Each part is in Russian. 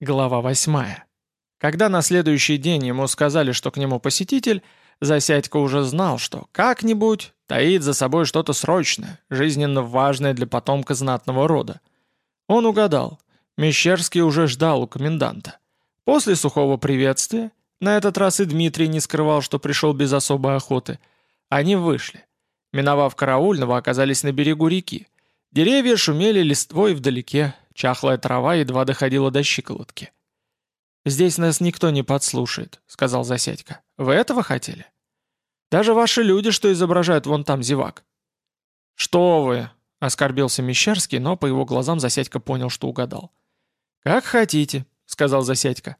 Глава восьмая. Когда на следующий день ему сказали, что к нему посетитель, Засядько уже знал, что как-нибудь таит за собой что-то срочное, жизненно важное для потомка знатного рода. Он угадал. Мещерский уже ждал у коменданта. После сухого приветствия, на этот раз и Дмитрий не скрывал, что пришел без особой охоты, они вышли. Миновав караульного, оказались на берегу реки. Деревья шумели листвой вдалеке, чахлая трава едва доходила до щиколотки. «Здесь нас никто не подслушает», — сказал Засядько. «Вы этого хотели?» «Даже ваши люди, что изображают вон там зевак». «Что вы?» — оскорбился Мещерский, но по его глазам Засядько понял, что угадал. «Как хотите», — сказал Засядько.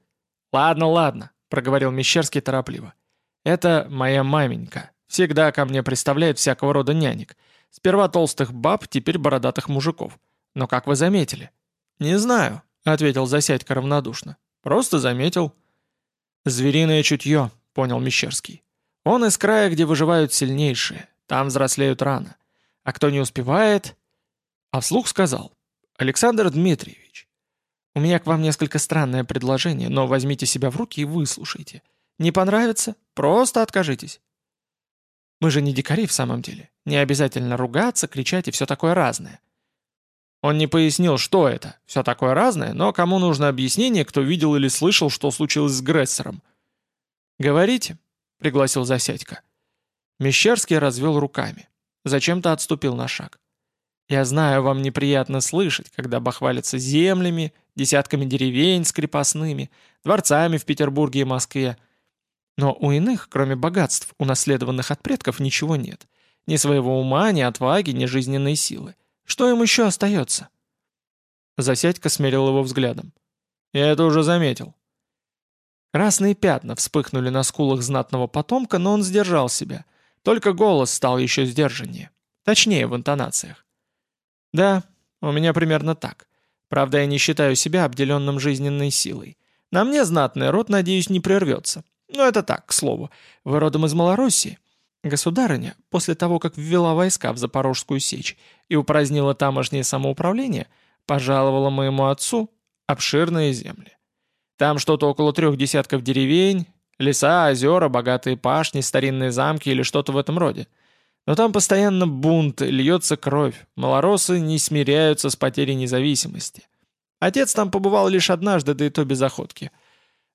«Ладно, ладно», — проговорил Мещерский торопливо. «Это моя маменька. Всегда ко мне представляет всякого рода нянек. Сперва толстых баб, теперь бородатых мужиков. Но как вы заметили?» «Не знаю», — ответил Засядько равнодушно. Просто заметил. «Звериное чутье», — понял Мещерский. «Он из края, где выживают сильнейшие. Там взрослеют рано. А кто не успевает...» А вслух сказал. «Александр Дмитриевич, у меня к вам несколько странное предложение, но возьмите себя в руки и выслушайте. Не понравится? Просто откажитесь». Мы же не дикари в самом деле. Не обязательно ругаться, кричать и все такое разное. Он не пояснил, что это, все такое разное, но кому нужно объяснение, кто видел или слышал, что случилось с Грессером. «Говорите», — пригласил Засядько. Мещерский развел руками. Зачем-то отступил на шаг. «Я знаю, вам неприятно слышать, когда бахвалятся землями, десятками деревень с крепостными, дворцами в Петербурге и Москве. Но у иных, кроме богатств, унаследованных от предков, ничего нет. Ни своего ума, ни отваги, ни жизненной силы. Что им еще остается?» Засядька смерил его взглядом. «Я это уже заметил». Красные пятна вспыхнули на скулах знатного потомка, но он сдержал себя. Только голос стал еще сдержаннее. Точнее, в интонациях. «Да, у меня примерно так. Правда, я не считаю себя обделенным жизненной силой. На мне знатный род, надеюсь, не прервется. Но это так, к слову. Вы родом из Малороссии?» Государыня, после того, как ввела войска в Запорожскую сечь и упразднила тамошнее самоуправление, пожаловала моему отцу обширные земли. Там что-то около трех десятков деревень, леса, озера, богатые пашни, старинные замки или что-то в этом роде. Но там постоянно бунт, льется кровь, малоросы не смиряются с потерей независимости. Отец там побывал лишь однажды, да и то без охотки.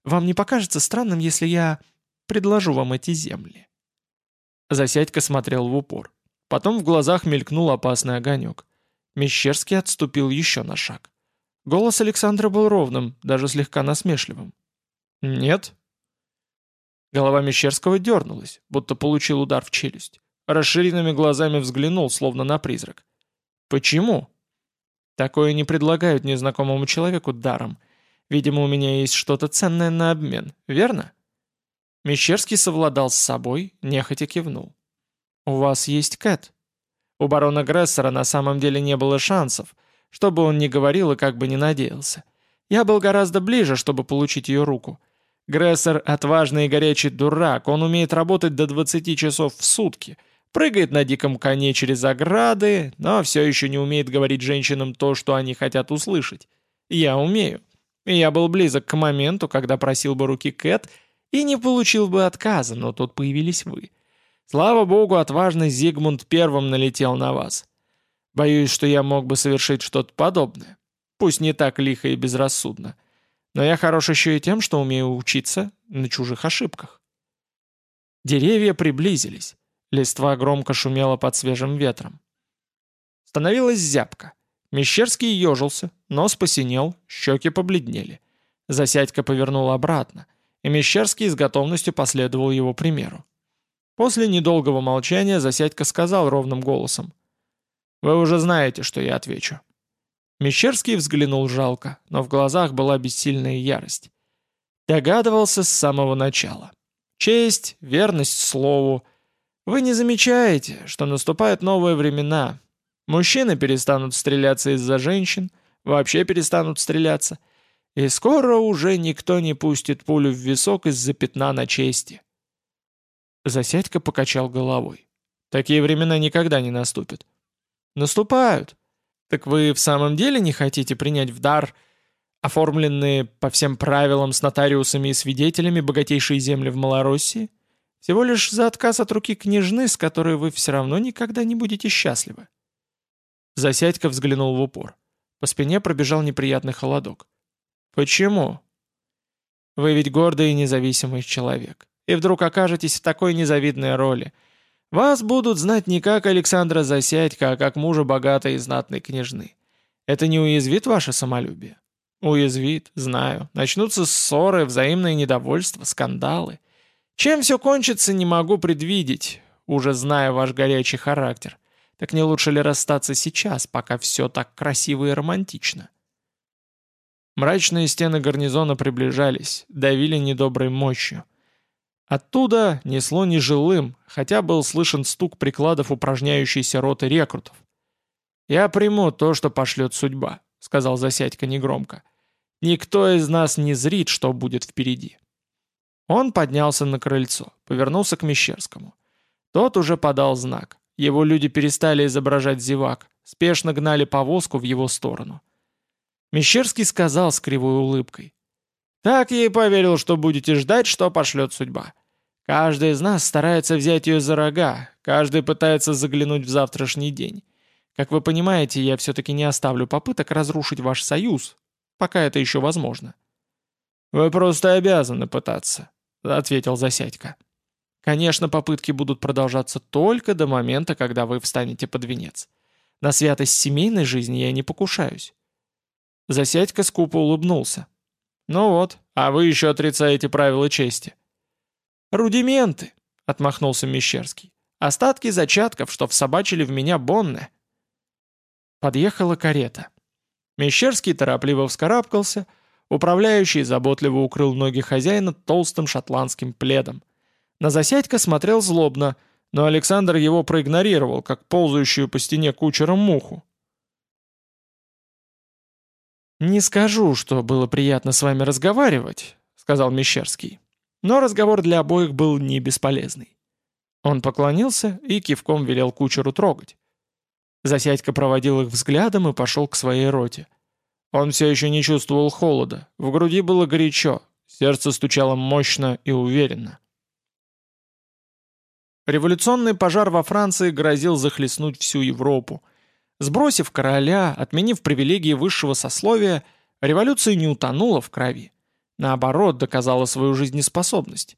Вам не покажется странным, если я предложу вам эти земли?» Засядька смотрел в упор. Потом в глазах мелькнул опасный огонек. Мещерский отступил еще на шаг. Голос Александра был ровным, даже слегка насмешливым. «Нет?» Голова Мещерского дернулась, будто получил удар в челюсть. Расширенными глазами взглянул, словно на призрак. «Почему?» «Такое не предлагают незнакомому человеку даром. Видимо, у меня есть что-то ценное на обмен, верно?» Мещерский совладал с собой, нехотя кивнул. «У вас есть Кэт?» У барона Грессера на самом деле не было шансов, чтобы он не говорил и как бы не надеялся. Я был гораздо ближе, чтобы получить ее руку. Грессер — отважный и горячий дурак, он умеет работать до 20 часов в сутки, прыгает на диком коне через ограды, но все еще не умеет говорить женщинам то, что они хотят услышать. Я умею. И я был близок к моменту, когда просил бы руки Кэт — и не получил бы отказа, но тут появились вы. Слава богу, отважный Зигмунд первым налетел на вас. Боюсь, что я мог бы совершить что-то подобное. Пусть не так лихо и безрассудно. Но я хорош еще и тем, что умею учиться на чужих ошибках. Деревья приблизились. Листва громко шумела под свежим ветром. Становилась зябко. Мещерский ежился, нос посинел, щеки побледнели. Засядька повернула обратно — и Мещерский с готовностью последовал его примеру. После недолгого молчания Засядько сказал ровным голосом. «Вы уже знаете, что я отвечу». Мещерский взглянул жалко, но в глазах была бессильная ярость. Догадывался с самого начала. Честь, верность слову. Вы не замечаете, что наступают новые времена. Мужчины перестанут стреляться из-за женщин, вообще перестанут стреляться – и скоро уже никто не пустит пулю в висок из-за пятна на чести. Засядька покачал головой. Такие времена никогда не наступят. Наступают. Так вы в самом деле не хотите принять в дар Оформленные по всем правилам с нотариусами и свидетелями богатейшие земли в Малороссии? Всего лишь за отказ от руки княжны, с которой вы все равно никогда не будете счастливы. Засядька взглянул в упор. По спине пробежал неприятный холодок. «Почему?» «Вы ведь гордый и независимый человек. И вдруг окажетесь в такой незавидной роли. Вас будут знать не как Александра Засядька, а как мужа богатой и знатной княжны. Это не уязвит ваше самолюбие?» «Уязвит, знаю. Начнутся ссоры, взаимное недовольство, скандалы. Чем все кончится, не могу предвидеть, уже зная ваш горячий характер. Так не лучше ли расстаться сейчас, пока все так красиво и романтично? Мрачные стены гарнизона приближались, давили недоброй мощью. Оттуда несло нежилым, хотя был слышен стук прикладов упражняющейся роты рекрутов. «Я приму то, что пошлет судьба», — сказал Засядько негромко. «Никто из нас не зрит, что будет впереди». Он поднялся на крыльцо, повернулся к Мещерскому. Тот уже подал знак. Его люди перестали изображать зевак, спешно гнали повозку в его сторону. Мещерский сказал с кривой улыбкой. «Так я и поверил, что будете ждать, что пошлет судьба. Каждый из нас старается взять ее за рога, каждый пытается заглянуть в завтрашний день. Как вы понимаете, я все-таки не оставлю попыток разрушить ваш союз, пока это еще возможно». «Вы просто обязаны пытаться», — ответил Засядько. «Конечно, попытки будут продолжаться только до момента, когда вы встанете под венец. На святость семейной жизни я не покушаюсь». Засядько скупо улыбнулся. «Ну вот, а вы еще отрицаете правила чести». «Рудименты», — отмахнулся Мещерский. «Остатки зачатков, что всобачили в меня Бонне». Подъехала карета. Мещерский торопливо вскарабкался — Управляющий заботливо укрыл ноги хозяина толстым шотландским пледом. На засядька смотрел злобно, но Александр его проигнорировал, как ползающую по стене кучером муху. «Не скажу, что было приятно с вами разговаривать», — сказал Мещерский. Но разговор для обоих был не бесполезный. Он поклонился и кивком велел кучеру трогать. Засядька проводил их взглядом и пошел к своей роте. Он все еще не чувствовал холода, в груди было горячо, сердце стучало мощно и уверенно. Революционный пожар во Франции грозил захлестнуть всю Европу. Сбросив короля, отменив привилегии высшего сословия, революция не утонула в крови. Наоборот, доказала свою жизнеспособность.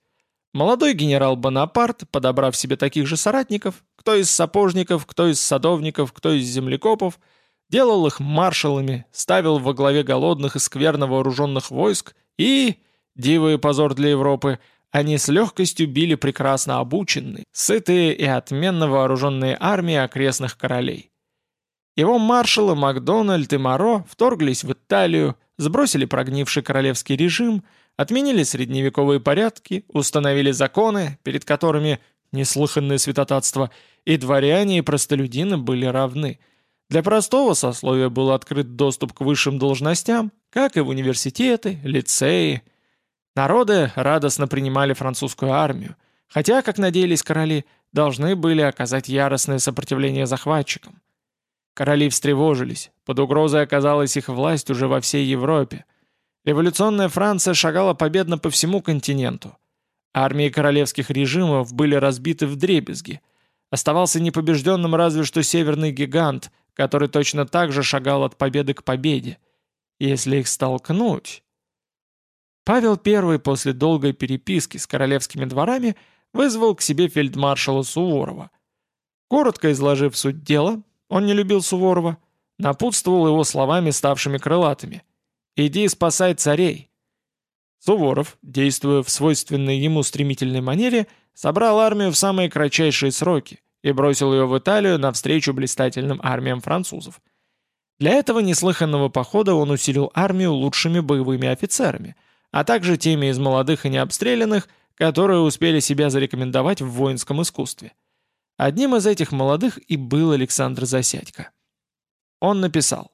Молодой генерал Бонапарт, подобрав себе таких же соратников, кто из сапожников, кто из садовников, кто из землекопов – делал их маршалами, ставил во главе голодных и скверно вооруженных войск и, диво и позор для Европы, они с легкостью били прекрасно обученные, сытые и отменно вооруженные армии окрестных королей. Его маршалы Макдональд и Моро вторглись в Италию, сбросили прогнивший королевский режим, отменили средневековые порядки, установили законы, перед которыми неслыханное святотатство, и дворяне и простолюдины были равны – для простого сословия был открыт доступ к высшим должностям, как и в университеты, лицеи. Народы радостно принимали французскую армию, хотя, как надеялись короли, должны были оказать яростное сопротивление захватчикам. Короли встревожились, под угрозой оказалась их власть уже во всей Европе. Революционная Франция шагала победно по всему континенту. Армии королевских режимов были разбиты в дребезги. Оставался непобежденным разве что северный гигант, который точно так же шагал от победы к победе. Если их столкнуть... Павел I после долгой переписки с королевскими дворами вызвал к себе фельдмаршала Суворова. Коротко изложив суть дела, он не любил Суворова, напутствовал его словами, ставшими крылатыми. «Иди спасай царей». Суворов, действуя в свойственной ему стремительной манере, собрал армию в самые кратчайшие сроки – и бросил ее в Италию навстречу блистательным армиям французов. Для этого неслыханного похода он усилил армию лучшими боевыми офицерами, а также теми из молодых и необстрелянных, которые успели себя зарекомендовать в воинском искусстве. Одним из этих молодых и был Александр Засядько. Он написал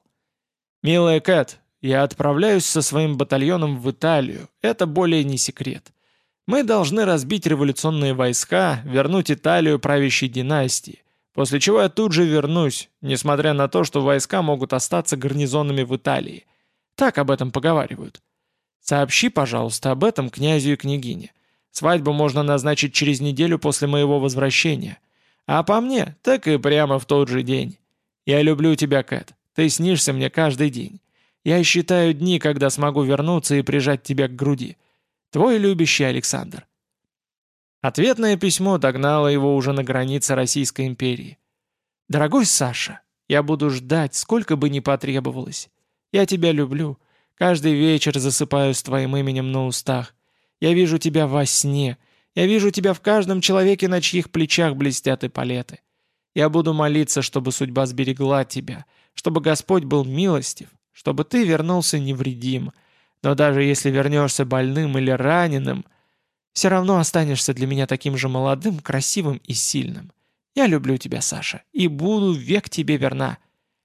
«Милая Кэт, я отправляюсь со своим батальоном в Италию, это более не секрет. Мы должны разбить революционные войска, вернуть Италию правящей династии, после чего я тут же вернусь, несмотря на то, что войска могут остаться гарнизонами в Италии. Так об этом поговаривают. Сообщи, пожалуйста, об этом князю и княгине. Свадьбу можно назначить через неделю после моего возвращения. А по мне, так и прямо в тот же день. Я люблю тебя, Кэт. Ты снишься мне каждый день. Я считаю дни, когда смогу вернуться и прижать тебя к груди. Твой любящий Александр». Ответное письмо догнало его уже на границе Российской империи. «Дорогой Саша, я буду ждать, сколько бы ни потребовалось. Я тебя люблю. Каждый вечер засыпаю с твоим именем на устах. Я вижу тебя во сне. Я вижу тебя в каждом человеке, на чьих плечах блестят эполеты. Я буду молиться, чтобы судьба сберегла тебя, чтобы Господь был милостив, чтобы ты вернулся невредим. Но даже если вернешься больным или раненым, все равно останешься для меня таким же молодым, красивым и сильным. Я люблю тебя, Саша, и буду век тебе верна.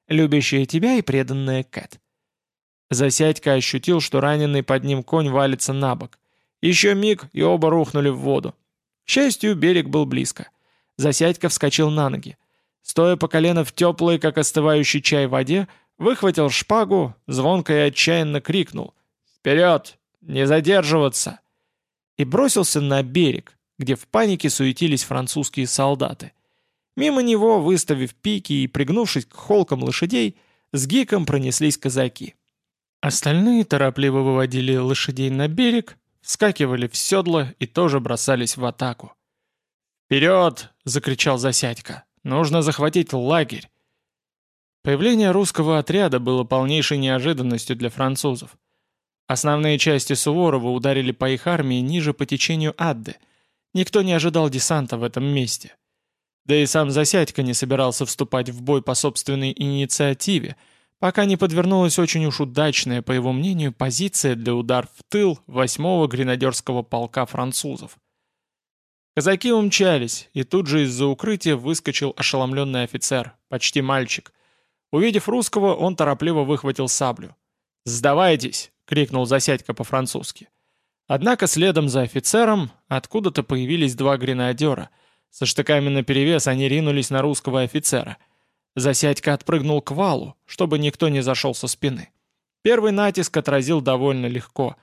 Любящая тебя и преданная Кэт. Засядька ощутил, что раненый под ним конь валится на бок. Еще миг, и оба рухнули в воду. К счастью, берег был близко. Засядька вскочил на ноги. Стоя по колено в теплой, как остывающий чай воде, выхватил шпагу, звонко и отчаянно крикнул «Вперед! Не задерживаться!» и бросился на берег, где в панике суетились французские солдаты. Мимо него, выставив пики и пригнувшись к холкам лошадей, с гиком пронеслись казаки. Остальные торопливо выводили лошадей на берег, вскакивали в седла и тоже бросались в атаку. «Вперед!» — закричал Засядько. «Нужно захватить лагерь!» Появление русского отряда было полнейшей неожиданностью для французов. Основные части Суворова ударили по их армии ниже по течению Адды. Никто не ожидал десанта в этом месте. Да и сам Засядько не собирался вступать в бой по собственной инициативе, пока не подвернулась очень уж удачная, по его мнению, позиция для удар в тыл 8-го гренадерского полка французов. Казаки умчались, и тут же из-за укрытия выскочил ошеломленный офицер, почти мальчик. Увидев русского, он торопливо выхватил саблю. «Сдавайтесь!» — крикнул Засядько по-французски. Однако следом за офицером откуда-то появились два гренадера. Со штыками наперевес они ринулись на русского офицера. Засядько отпрыгнул к валу, чтобы никто не зашел со спины. Первый натиск отразил довольно легко.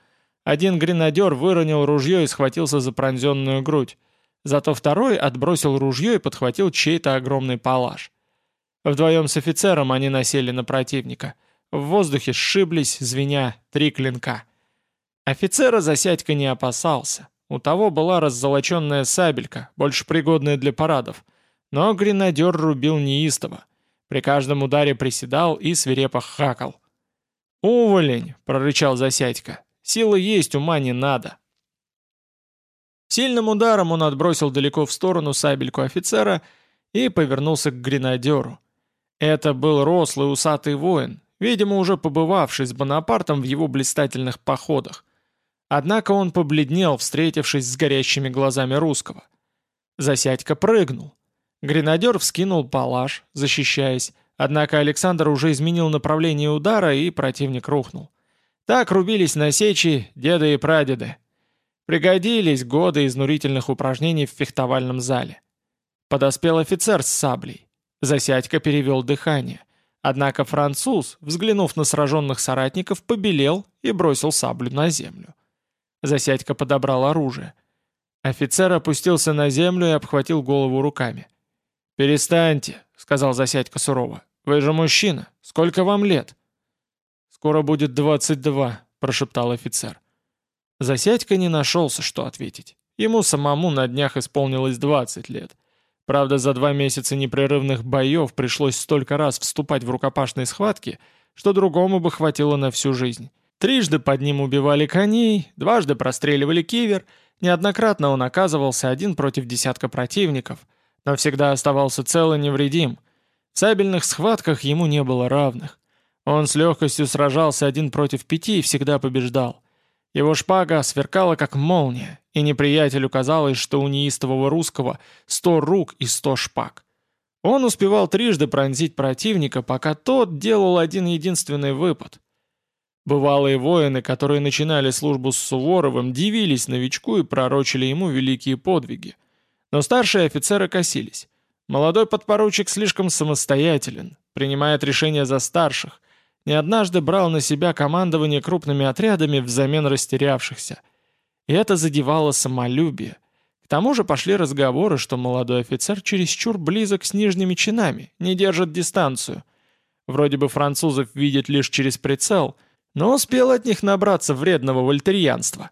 Один гренадер выронил ружье и схватился за пронзенную грудь. Зато второй отбросил ружье и подхватил чей-то огромный палаш. Вдвоем с офицером они насели на противника — в воздухе сшиблись, звеня, три клинка. Офицера Засядько не опасался. У того была раззолоченная сабелька, больше пригодная для парадов. Но гренадер рубил неистово. При каждом ударе приседал и свирепо хакал. «Уволень!» — прорычал Засядько. «Силы есть, ума не надо!» Сильным ударом он отбросил далеко в сторону сабельку офицера и повернулся к гренадеру. Это был рослый усатый воин, видимо, уже побывавший с Бонапартом в его блистательных походах. Однако он побледнел, встретившись с горящими глазами русского. Засядька прыгнул. Гренадер вскинул палаш, защищаясь, однако Александр уже изменил направление удара, и противник рухнул. Так рубились на сечи деды и прадеды. Пригодились годы изнурительных упражнений в фехтовальном зале. Подоспел офицер с саблей. Засядька перевел дыхание. Однако француз, взглянув на сраженных соратников, побелел и бросил саблю на землю. Засядька подобрал оружие. Офицер опустился на землю и обхватил голову руками. «Перестаньте», — сказал Засядька сурово. «Вы же мужчина. Сколько вам лет?» «Скоро будет двадцать два», — прошептал офицер. Засядька не нашелся, что ответить. Ему самому на днях исполнилось двадцать лет. Правда, за два месяца непрерывных боев пришлось столько раз вступать в рукопашные схватки, что другому бы хватило на всю жизнь. Трижды под ним убивали коней, дважды простреливали кивер, неоднократно он оказывался один против десятка противников, но всегда оставался цел и невредим. В сабельных схватках ему не было равных. Он с легкостью сражался один против пяти и всегда побеждал. Его шпага сверкала как молния, и неприятелю казалось, что у неистового русского сто рук и сто шпаг. Он успевал трижды пронзить противника, пока тот делал один единственный выпад. Бывалые воины, которые начинали службу с Суворовым, дивились новичку и пророчили ему великие подвиги. Но старшие офицеры косились. Молодой подпоручик слишком самостоятелен, принимает решения за старших, не однажды брал на себя командование крупными отрядами взамен растерявшихся. И это задевало самолюбие. К тому же пошли разговоры, что молодой офицер чересчур близок с нижними чинами, не держит дистанцию. Вроде бы французов видит лишь через прицел, но успел от них набраться вредного вольтерьянства.